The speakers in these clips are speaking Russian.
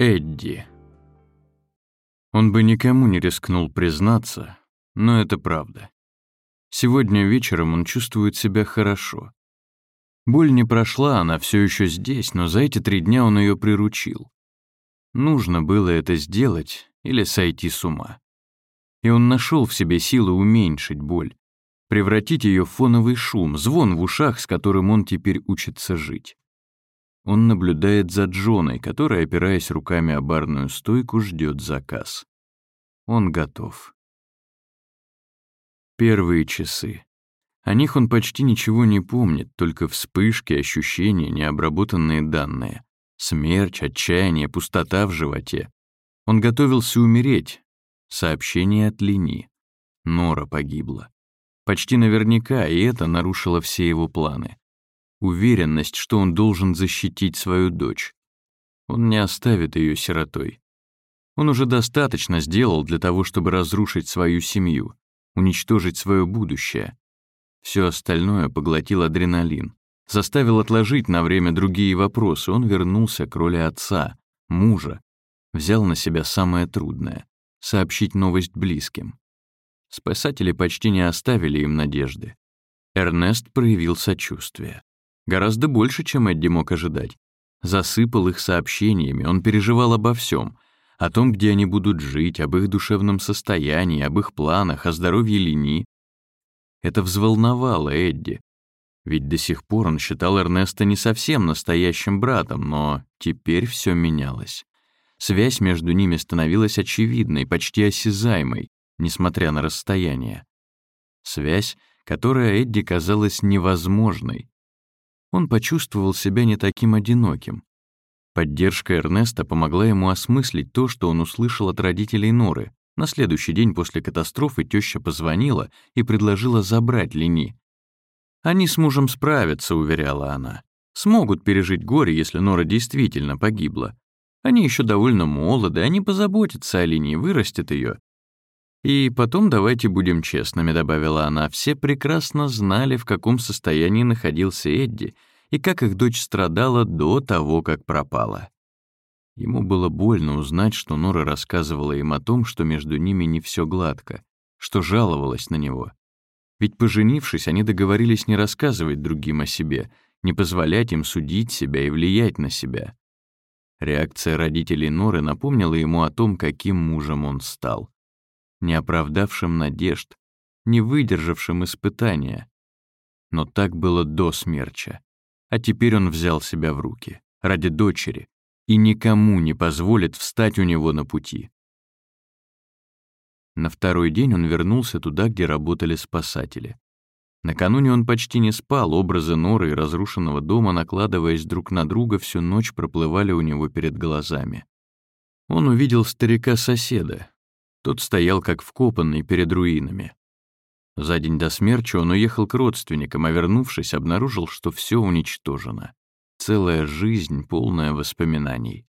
Эдди. Он бы никому не рискнул признаться, но это правда. Сегодня вечером он чувствует себя хорошо. Боль не прошла, она все еще здесь, но за эти три дня он ее приручил. Нужно было это сделать или сойти с ума. И он нашел в себе силы уменьшить боль, превратить ее в фоновый шум, звон в ушах, с которым он теперь учится жить. Он наблюдает за Джоной, которая, опираясь руками о барную стойку, ждет заказ. Он готов. Первые часы. О них он почти ничего не помнит, только вспышки, ощущения, необработанные данные. Смерч, отчаяние, пустота в животе. Он готовился умереть. Сообщение от Лини. Нора погибла. Почти наверняка, и это нарушило все его планы. Уверенность, что он должен защитить свою дочь. Он не оставит ее сиротой. Он уже достаточно сделал для того, чтобы разрушить свою семью, уничтожить свое будущее. Все остальное поглотил адреналин. Заставил отложить на время другие вопросы. Он вернулся к роли отца, мужа. Взял на себя самое трудное — сообщить новость близким. Спасатели почти не оставили им надежды. Эрнест проявил сочувствие. Гораздо больше, чем Эдди мог ожидать. Засыпал их сообщениями, он переживал обо всем, о том, где они будут жить, об их душевном состоянии, об их планах, о здоровье Лини. Это взволновало Эдди. Ведь до сих пор он считал Эрнеста не совсем настоящим братом, но теперь все менялось. Связь между ними становилась очевидной, почти осязаемой, несмотря на расстояние. Связь, которая Эдди казалась невозможной. Он почувствовал себя не таким одиноким. Поддержка Эрнеста помогла ему осмыслить то, что он услышал от родителей Норы. На следующий день после катастрофы теща позвонила и предложила забрать Лени. «Они с мужем справятся», — уверяла она. «Смогут пережить горе, если Нора действительно погибла. Они еще довольно молоды, они позаботятся о Лени, вырастят ее. «И потом давайте будем честными», — добавила она, «все прекрасно знали, в каком состоянии находился Эдди и как их дочь страдала до того, как пропала». Ему было больно узнать, что Нора рассказывала им о том, что между ними не все гладко, что жаловалась на него. Ведь, поженившись, они договорились не рассказывать другим о себе, не позволять им судить себя и влиять на себя. Реакция родителей Норы напомнила ему о том, каким мужем он стал не оправдавшим надежд, не выдержавшим испытания. Но так было до смерча. А теперь он взял себя в руки, ради дочери, и никому не позволит встать у него на пути. На второй день он вернулся туда, где работали спасатели. Накануне он почти не спал, образы норы и разрушенного дома, накладываясь друг на друга, всю ночь проплывали у него перед глазами. Он увидел старика-соседа, тот стоял как вкопанный перед руинами. За день до смерти он уехал к родственникам, а вернувшись, обнаружил, что все уничтожено. Целая жизнь, полная воспоминаний.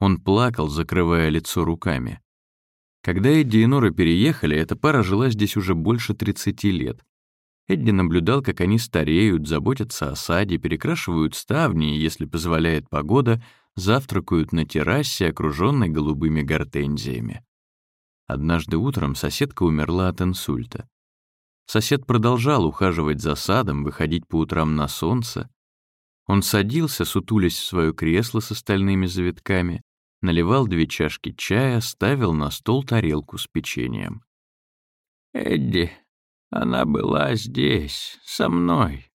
Он плакал, закрывая лицо руками. Когда Эдди и Нора переехали, эта пара жила здесь уже больше 30 лет. Эдди наблюдал, как они стареют, заботятся о саде, перекрашивают ставни и, если позволяет погода, завтракают на террасе, окруженной голубыми гортензиями. Однажды утром соседка умерла от инсульта. Сосед продолжал ухаживать за садом, выходить по утрам на солнце. Он садился, сутулясь в свое кресло с остальными завитками, наливал две чашки чая, ставил на стол тарелку с печеньем. «Эдди, она была здесь, со мной.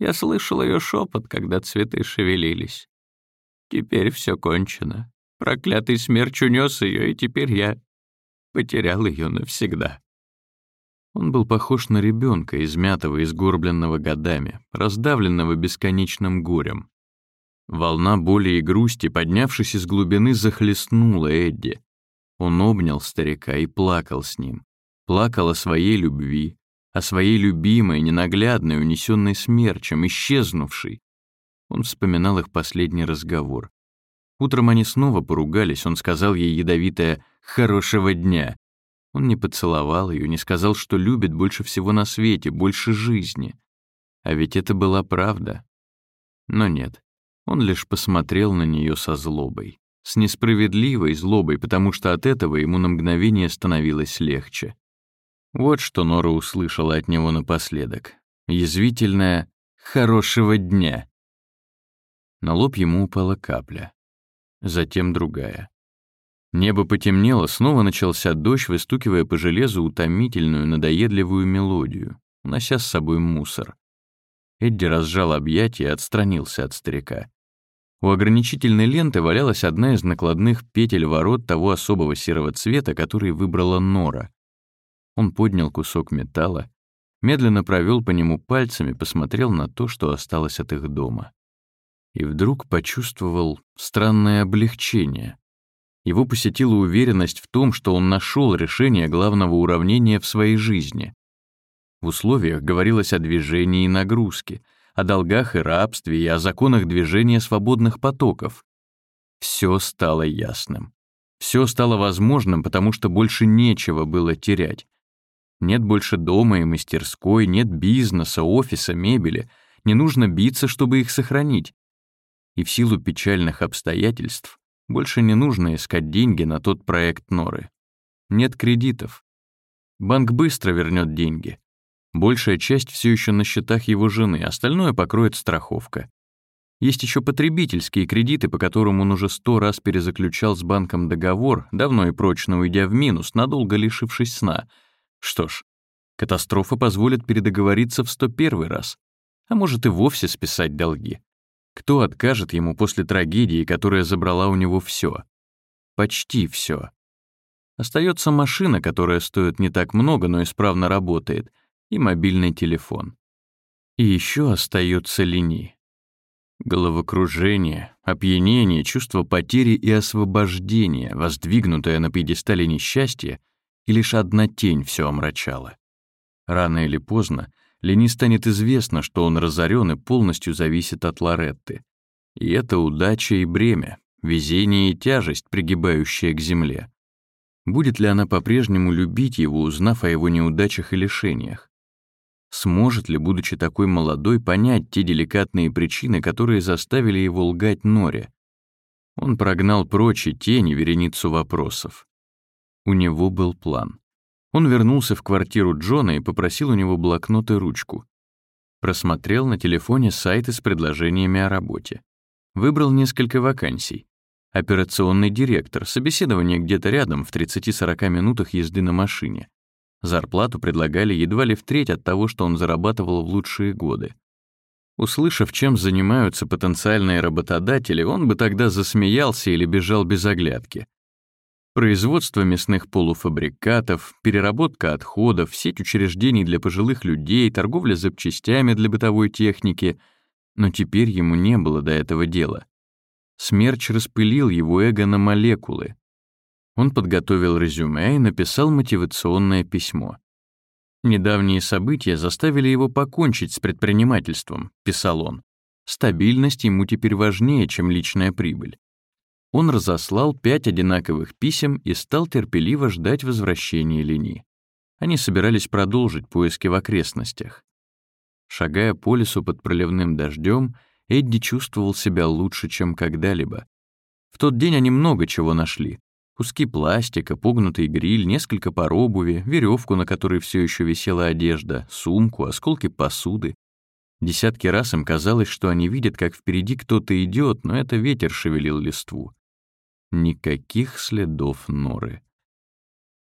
Я слышал ее шепот, когда цветы шевелились. Теперь все кончено. Проклятый смерч унес ее, и теперь я потерял ее навсегда. Он был похож на ребенка, измятого и сгорбленного годами, раздавленного бесконечным горем. Волна боли и грусти, поднявшись из глубины, захлестнула Эдди. Он обнял старика и плакал с ним. Плакал о своей любви, о своей любимой, ненаглядной, унесенной смерчем, исчезнувшей. Он вспоминал их последний разговор. Утром они снова поругались, он сказал ей ядовитое «хорошего дня». Он не поцеловал ее, не сказал, что любит больше всего на свете, больше жизни. А ведь это была правда. Но нет, он лишь посмотрел на нее со злобой. с несправедливой злобой, потому что от этого ему на мгновение становилось легче. Вот что Нора услышала от него напоследок. Язвительное «хорошего дня». На лоб ему упала капля, затем другая. Небо потемнело, снова начался дождь, выстукивая по железу утомительную, надоедливую мелодию, унося с собой мусор. Эдди разжал объятия и отстранился от старика. У ограничительной ленты валялась одна из накладных петель ворот того особого серого цвета, который выбрала Нора. Он поднял кусок металла, медленно провел по нему пальцами, посмотрел на то, что осталось от их дома. И вдруг почувствовал странное облегчение. Его посетила уверенность в том, что он нашел решение главного уравнения в своей жизни. В условиях говорилось о движении и нагрузке — о долгах и рабстве и о законах движения свободных потоков. Все стало ясным. Все стало возможным, потому что больше нечего было терять. Нет больше дома и мастерской, нет бизнеса, офиса, мебели. Не нужно биться, чтобы их сохранить. И в силу печальных обстоятельств больше не нужно искать деньги на тот проект Норы. Нет кредитов. Банк быстро вернет деньги. Большая часть все еще на счетах его жены, остальное покроет страховка. Есть еще потребительские кредиты, по которым он уже сто раз перезаключал с банком договор, давно и прочно уйдя в минус, надолго лишившись сна. Что ж, катастрофа позволит передоговориться в сто первый раз, а может и вовсе списать долги. Кто откажет ему после трагедии, которая забрала у него все? Почти все. Остается машина, которая стоит не так много, но исправно работает — и мобильный телефон. И еще остается линии. Головокружение, опьянение, чувство потери и освобождения, воздвигнутое на пьедестале несчастья, и лишь одна тень все омрачала. Рано или поздно Лени станет известно, что он разорен и полностью зависит от Лоретты. И это удача и бремя, везение и тяжесть, пригибающая к земле. Будет ли она по-прежнему любить его, узнав о его неудачах и лишениях? Сможет ли, будучи такой молодой, понять те деликатные причины, которые заставили его лгать Норе? Он прогнал прочь и тени вереницу вопросов. У него был план. Он вернулся в квартиру Джона и попросил у него блокнот и ручку. Просмотрел на телефоне сайты с предложениями о работе. Выбрал несколько вакансий. Операционный директор, собеседование где-то рядом, в 30-40 минутах езды на машине. Зарплату предлагали едва ли в треть от того, что он зарабатывал в лучшие годы. Услышав, чем занимаются потенциальные работодатели, он бы тогда засмеялся или бежал без оглядки. Производство мясных полуфабрикатов, переработка отходов, сеть учреждений для пожилых людей, торговля запчастями для бытовой техники. Но теперь ему не было до этого дела. Смерч распылил его эго на молекулы, он подготовил резюме и написал мотивационное письмо. «Недавние события заставили его покончить с предпринимательством», — писал он. «Стабильность ему теперь важнее, чем личная прибыль». Он разослал пять одинаковых писем и стал терпеливо ждать возвращения Лени. Они собирались продолжить поиски в окрестностях. Шагая по лесу под проливным дождем, Эдди чувствовал себя лучше, чем когда-либо. В тот день они много чего нашли. Куски пластика, погнутый гриль, несколько пар обуви, веревку, на которой все еще висела одежда, сумку, осколки посуды. Десятки раз им казалось, что они видят, как впереди кто-то идет, но это ветер шевелил листву. Никаких следов норы.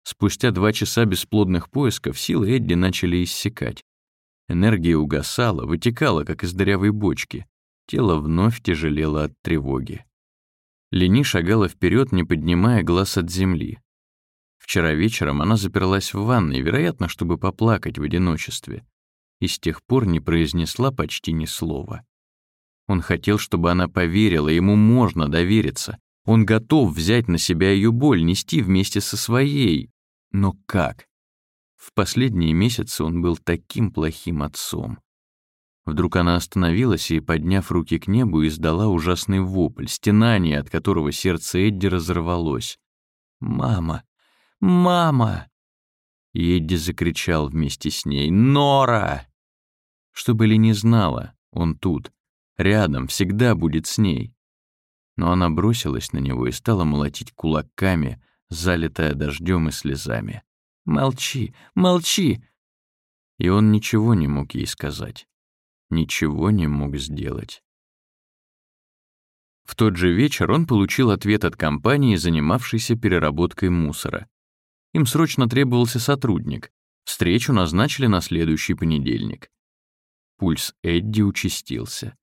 Спустя два часа бесплодных поисков силы Эдди начали иссякать. Энергия угасала, вытекала, как из дырявой бочки. Тело вновь тяжелело от тревоги. Лени шагала вперед, не поднимая глаз от земли. Вчера вечером она заперлась в ванной, вероятно, чтобы поплакать в одиночестве, и с тех пор не произнесла почти ни слова. Он хотел, чтобы она поверила, ему можно довериться. Он готов взять на себя ее боль, нести вместе со своей. Но как? В последние месяцы он был таким плохим отцом. Вдруг она остановилась и, подняв руки к небу, издала ужасный вопль, стенание, от которого сердце Эдди разорвалось. «Мама! Мама!» Эдди закричал вместе с ней. «Нора!» Чтобы ли не знала, он тут, рядом, всегда будет с ней. Но она бросилась на него и стала молотить кулаками, залитая дождем и слезами. «Молчи, молчи!» И он ничего не мог ей сказать, ничего не мог сделать. В тот же вечер он получил ответ от компании, занимавшейся переработкой мусора. Им срочно требовался сотрудник. Встречу назначили на следующий понедельник. Пульс Эдди участился.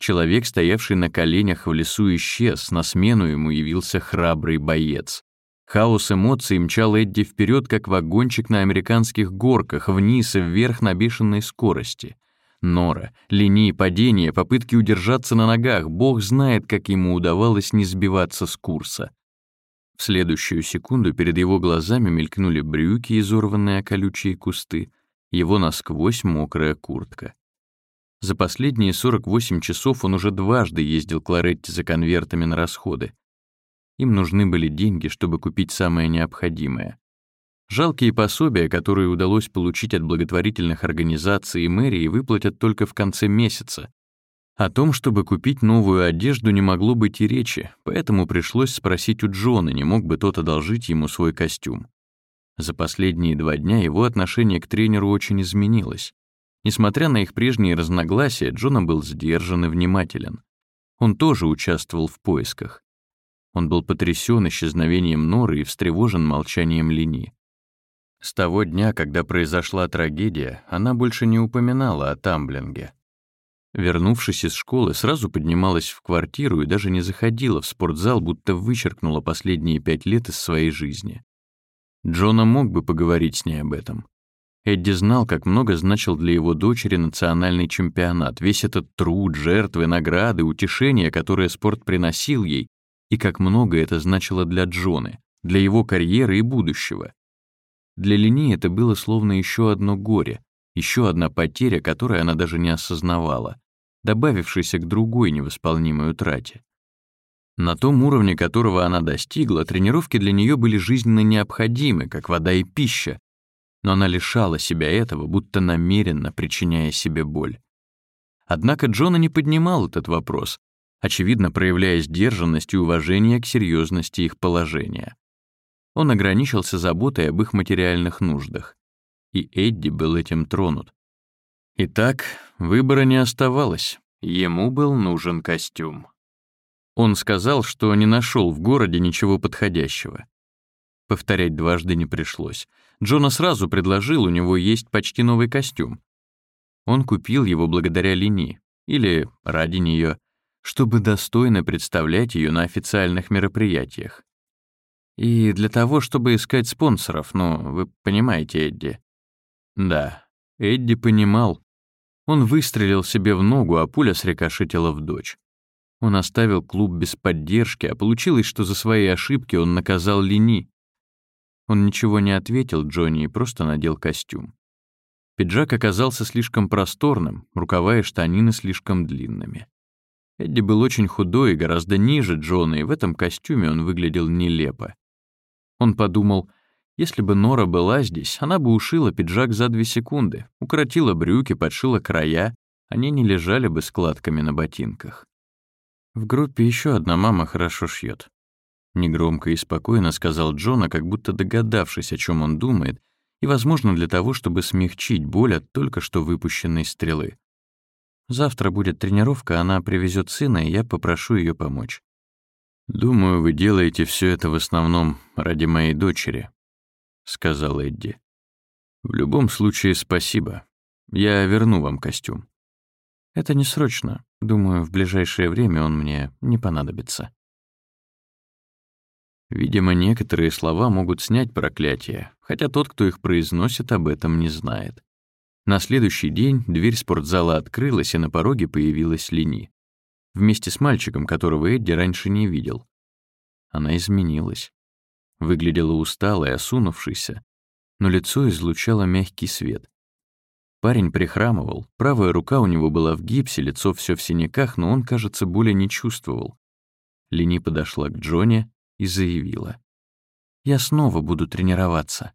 Человек, стоявший на коленях в лесу, исчез, на смену ему явился храбрый боец. Хаос эмоций мчал Эдди вперед, как вагончик на американских горках, вниз и вверх на бешеной скорости. Нора, линии падения, попытки удержаться на ногах, бог знает, как ему удавалось не сбиваться с курса. В следующую секунду перед его глазами мелькнули брюки, изорванные о колючие кусты, его насквозь мокрая куртка. За последние 48 часов он уже дважды ездил к Лоретте за конвертами на расходы. Им нужны были деньги, чтобы купить самое необходимое. Жалкие пособия, которые удалось получить от благотворительных организаций и мэрии, выплатят только в конце месяца. О том, чтобы купить новую одежду, не могло быть и речи, поэтому пришлось спросить у Джона, не мог бы тот одолжить ему свой костюм. За последние два дня его отношение к тренеру очень изменилось. Несмотря на их прежние разногласия, Джона был сдержан и внимателен. Он тоже участвовал в поисках. Он был потрясен исчезновением Норы и встревожен молчанием Лини. С того дня, когда произошла трагедия, она больше не упоминала о тамблинге. Вернувшись из школы, сразу поднималась в квартиру и даже не заходила в спортзал, будто вычеркнула последние пять лет из своей жизни. Джона мог бы поговорить с ней об этом. Эдди знал, как много значил для его дочери национальный чемпионат, весь этот труд, жертвы, награды, утешения, которые спорт приносил ей, и как много это значило для Джоны, для его карьеры и будущего. Для Лени это было словно еще одно горе, еще одна потеря, которую она даже не осознавала, добавившаяся к другой невосполнимой утрате. На том уровне, которого она достигла, тренировки для нее были жизненно необходимы, как вода и пища, но она лишала себя этого, будто намеренно причиняя себе боль. Однако Джона не поднимал этот вопрос, очевидно проявляя сдержанность и уважение к серьезности их положения. Он ограничился заботой об их материальных нуждах. И Эдди был этим тронут. Итак, выбора не оставалось. Ему был нужен костюм. Он сказал, что не нашел в городе ничего подходящего. Повторять дважды не пришлось. Джона сразу предложил, у него есть почти новый костюм. Он купил его благодаря Лини, или ради нее, чтобы достойно представлять ее на официальных мероприятиях. И для того, чтобы искать спонсоров, ну, вы понимаете, Эдди. Да, Эдди понимал. Он выстрелил себе в ногу, а пуля срикошетила в дочь. Он оставил клуб без поддержки, а получилось, что за свои ошибки он наказал Лини. Он ничего не ответил Джонни и просто надел костюм. Пиджак оказался слишком просторным, рукава и штанины слишком длинными. Эдди был очень худой и гораздо ниже Джона, и в этом костюме он выглядел нелепо. Он подумал, если бы Нора была здесь, она бы ушила пиджак за две секунды, укоротила брюки, подшила края, они не лежали бы складками на ботинках. В группе еще одна мама хорошо шьет. Негромко и спокойно сказал Джона, как будто догадавшись, о чем он думает, и, возможно, для того, чтобы смягчить боль от только что выпущенной стрелы. Завтра будет тренировка, она привезет сына, и я попрошу ее помочь. «Думаю, вы делаете все это в основном ради моей дочери», — сказал Эдди. «В любом случае, спасибо. Я верну вам костюм». «Это не срочно. Думаю, в ближайшее время он мне не понадобится». Видимо, некоторые слова могут снять проклятие, хотя тот, кто их произносит, об этом не знает. На следующий день дверь спортзала открылась, и на пороге появилась Лини вместе с мальчиком, которого Эдди раньше не видел. Она изменилась. Выглядела усталой, осунувшейся, но лицо излучало мягкий свет. Парень прихрамывал, правая рука у него была в гипсе, лицо все в синяках, но он, кажется, боли не чувствовал. Лини подошла к Джонни и заявила. «Я снова буду тренироваться».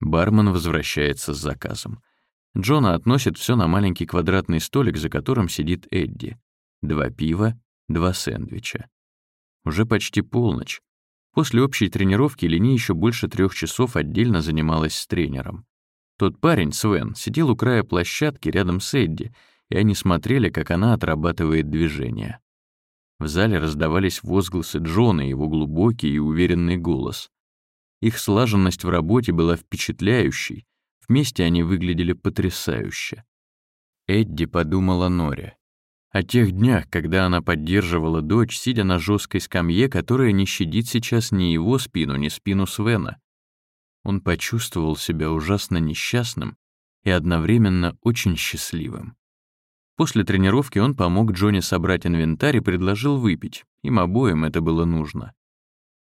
Бармен возвращается с заказом. Джона относит все на маленький квадратный столик, за которым сидит Эдди. Два пива, два сэндвича. Уже почти полночь. После общей тренировки Лени еще больше трех часов отдельно занималась с тренером. Тот парень, Свен, сидел у края площадки рядом с Эдди, и они смотрели, как она отрабатывает движения. В зале раздавались возгласы Джона и его глубокий и уверенный голос. Их слаженность в работе была впечатляющей, вместе они выглядели потрясающе. Эдди подумала Норе. О тех днях, когда она поддерживала дочь, сидя на жесткой скамье, которая не щадит сейчас ни его спину, ни спину Свена. Он почувствовал себя ужасно несчастным и одновременно очень счастливым. После тренировки он помог Джонни собрать инвентарь и предложил выпить. Им обоим это было нужно.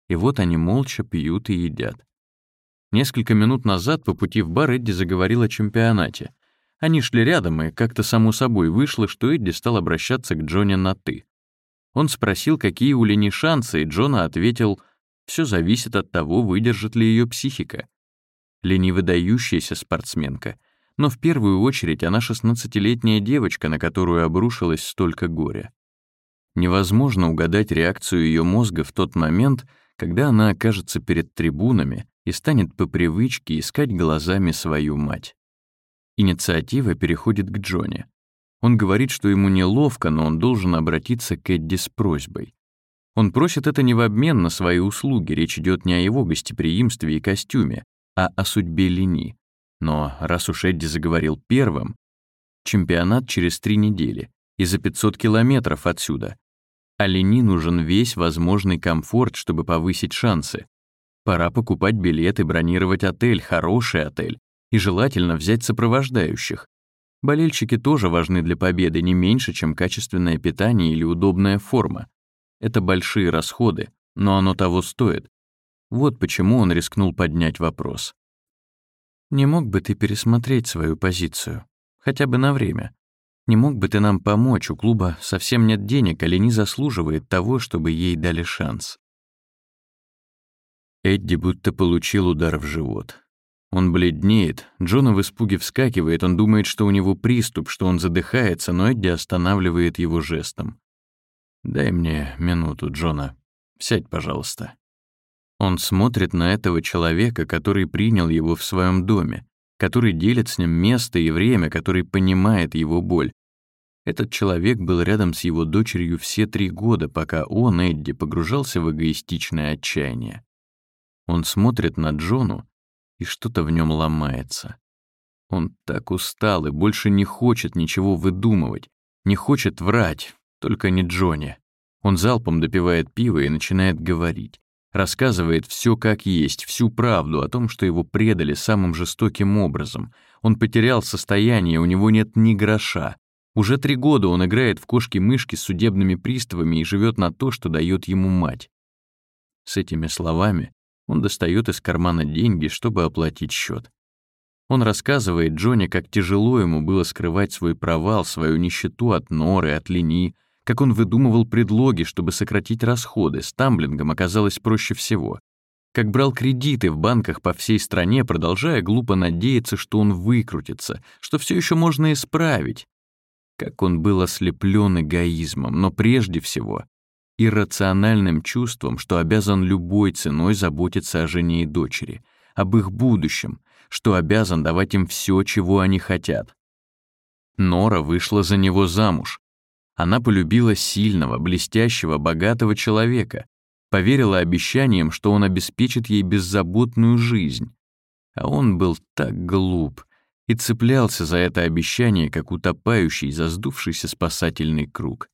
И вот они молча пьют и едят. Несколько минут назад по пути в бар Эдди заговорил о чемпионате. Они шли рядом, и как-то само собой вышло, что Эдди стал обращаться к Джонни на «ты». Он спросил, какие у Лени шансы, и Джона ответил, «Все зависит от того, выдержит ли ее психика». Лени выдающаяся спортсменка, но в первую очередь она 16-летняя девочка, на которую обрушилось столько горя. Невозможно угадать реакцию ее мозга в тот момент, когда она окажется перед трибунами и станет по привычке искать глазами свою мать. Инициатива переходит к Джонни. Он говорит, что ему неловко, но он должен обратиться к Эдди с просьбой. Он просит это не в обмен на свои услуги, речь идет не о его гостеприимстве и костюме, а о судьбе Лени. Но раз уж Эдди заговорил первым, чемпионат через три недели и за 500 километров отсюда. А Лени нужен весь возможный комфорт, чтобы повысить шансы. Пора покупать билеты, бронировать отель, хороший отель, и желательно взять сопровождающих. Болельщики тоже важны для победы не меньше, чем качественное питание или удобная форма. Это большие расходы, но оно того стоит. Вот почему он рискнул поднять вопрос. «Не мог бы ты пересмотреть свою позицию? Хотя бы на время. Не мог бы ты нам помочь? У клуба совсем нет денег, а не заслуживает того, чтобы ей дали шанс». Эдди будто получил удар в живот. Он бледнеет, Джона в испуге вскакивает, он думает, что у него приступ, что он задыхается, но Эдди останавливает его жестом. «Дай мне минуту, Джона. Сядь, пожалуйста». Он смотрит на этого человека, который принял его в своем доме, который делит с ним место и время, который понимает его боль. Этот человек был рядом с его дочерью все три года, пока он, Эдди, погружался в эгоистичное отчаяние. Он смотрит на Джону, и что-то в нем ломается. Он так устал и больше не хочет ничего выдумывать, не хочет врать, только не Джонни. Он залпом допивает пиво и начинает говорить. Рассказывает все как есть, всю правду о том, что его предали самым жестоким образом. Он потерял состояние, у него нет ни гроша. Уже три года он играет в кошки-мышки с судебными приставами и живет на то, что дает ему мать. С этими словами он достает из кармана деньги, чтобы оплатить счет. Он рассказывает Джонни, как тяжело ему было скрывать свой провал, свою нищету от норы, от линии, как он выдумывал предлоги, чтобы сократить расходы, с тамблингом оказалось проще всего. Как брал кредиты в банках по всей стране, продолжая глупо надеяться, что он выкрутится, что все еще можно исправить. Как он был ослеплен эгоизмом, но прежде всего иррациональным чувством, что обязан любой ценой заботиться о жене и дочери, об их будущем, что обязан давать им все, чего они хотят. Нора вышла за него замуж. Она полюбила сильного, блестящего, богатого человека, поверила обещаниям, что он обеспечит ей беззаботную жизнь. А он был так глуп и цеплялся за это обещание, как утопающий за сдувшийся спасательный круг.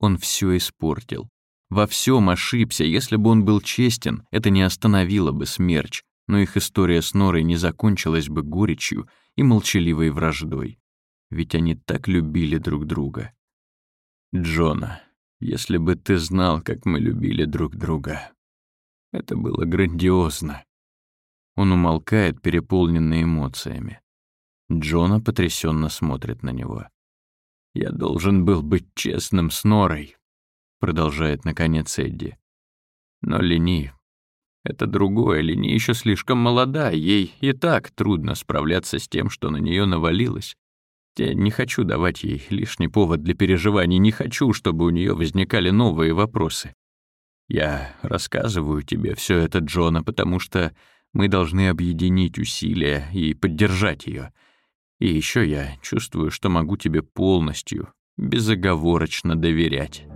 Он все испортил. Во всем ошибся, если бы он был честен, это не остановило бы смерч, но их история с Норой не закончилась бы горечью и молчаливой враждой. Ведь они так любили друг друга. Джона, если бы ты знал, как мы любили друг друга. Это было грандиозно. Он умолкает, переполненный эмоциями. Джона потрясенно смотрит на него. «Я должен был быть честным с Норой продолжает наконец Эдди. Но Лени — это другое. Лени еще слишком молода, ей и так трудно справляться с тем, что на нее навалилось. Я не хочу давать ей лишний повод для переживаний, не хочу, чтобы у нее возникали новые вопросы. Я рассказываю тебе все это, Джона, потому что мы должны объединить усилия и поддержать ее. И еще я чувствую, что могу тебе полностью, безоговорочно доверять.